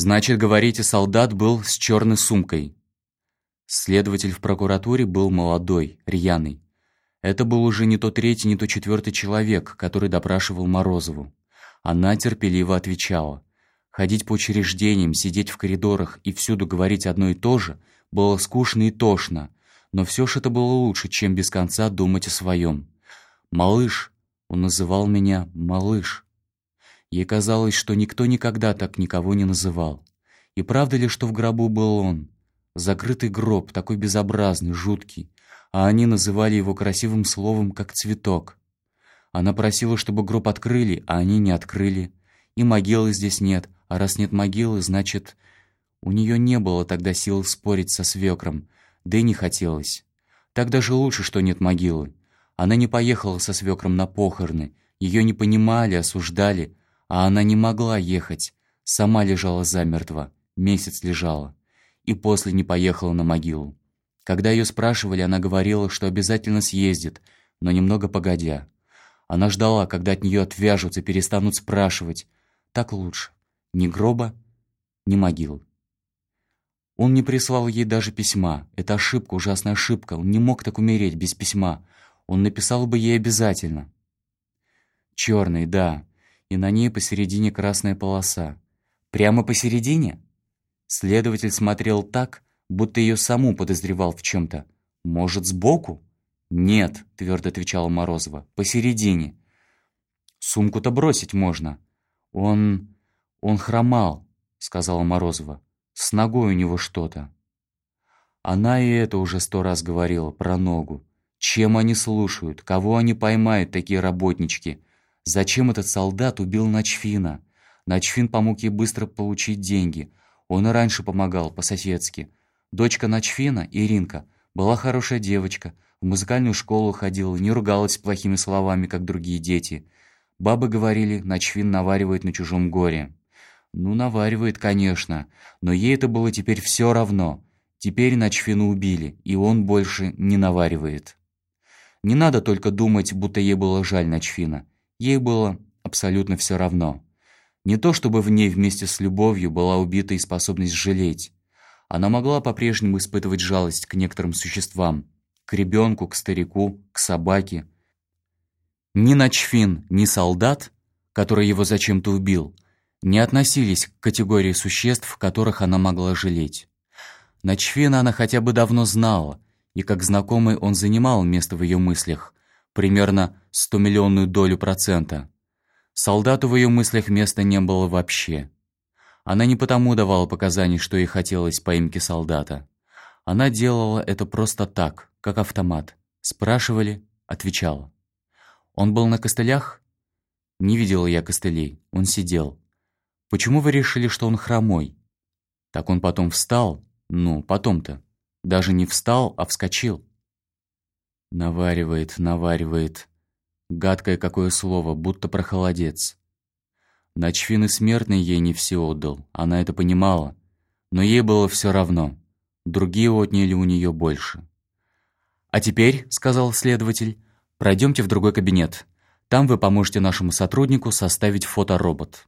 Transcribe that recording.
«Значит, говорите, солдат был с черной сумкой». Следователь в прокуратуре был молодой, рьяный. Это был уже не то третий, не то четвертый человек, который допрашивал Морозову. Она терпеливо отвечала. Ходить по учреждениям, сидеть в коридорах и всюду говорить одно и то же было скучно и тошно, но все ж это было лучше, чем без конца думать о своем. «Малыш», он называл меня «малыш». Ей казалось, что никто никогда так никого не называл. И правда ли, что в гробу был он? Закрытый гроб, такой безобразный, жуткий, а они называли его красивым словом, как цветок. Она просила, чтобы гроб открыли, а они не открыли. И могилы здесь нет, а раз нет могилы, значит... У нее не было тогда сил спорить со свекром, да и не хотелось. Так даже лучше, что нет могилы. Она не поехала со свекром на похороны, ее не понимали, осуждали, а она не могла ехать. Сама лежала замертво, месяц лежала. И после не поехала на могилу. Когда ее спрашивали, она говорила, что обязательно съездит, но немного погодя. Она ждала, когда от нее отвяжутся, перестанут спрашивать. Так лучше. Ни гроба, ни могилы. Он не прислал ей даже письма. Это ошибка, ужасная ошибка. Он не мог так умереть без письма. Он написал бы ей обязательно. Черный, да и на ней посередине красная полоса. Прямо посередине? Следователь смотрел так, будто ее саму подозревал в чем-то. Может, сбоку? Нет, твердо отвечала Морозова. Посередине. Сумку-то бросить можно. Он... он хромал, сказала Морозова. С ногой у него что-то. Она и это уже сто раз говорила про ногу. Чем они слушают? Кого они поймают, такие работнички? Зачем этот солдат убил Начфина? Начфин помог ей быстро получить деньги. Он и раньше помогал, по-соседски. Дочка Начфина, Иринка, была хорошая девочка, в музыкальную школу ходила, не ругалась плохими словами, как другие дети. Бабы говорили, Начфин наваривает на чужом горе. Ну, наваривает, конечно, но ей это было теперь все равно. Теперь Начфина убили, и он больше не наваривает. Не надо только думать, будто ей было жаль Начфина. Ей было абсолютно все равно. Не то чтобы в ней вместе с любовью была убита и способность жалеть. Она могла по-прежнему испытывать жалость к некоторым существам, к ребенку, к старику, к собаке. Ни Начфин, ни солдат, который его зачем-то убил, не относились к категории существ, которых она могла жалеть. Начфина она хотя бы давно знала, и как знакомый он занимал место в ее мыслях, примерно 100-миллионную долю процента. Солдату в ее мыслях места не было вообще. Она не потому давала показания, что ей хотелось поимки солдата. Она делала это просто так, как автомат. Спрашивали, отвечала. Он был на костылях? Не видела я костылей, он сидел. Почему вы решили, что он хромой? Так он потом встал, ну, потом-то. Даже не встал, а вскочил. Наваривает, наваривает. Гадкое какое слово, будто про холодец. Ночфин и смертный ей не все отдал, она это понимала. Но ей было все равно. Другие отняли у нее больше. «А теперь», — сказал следователь, — «пройдемте в другой кабинет. Там вы поможете нашему сотруднику составить фоторобот».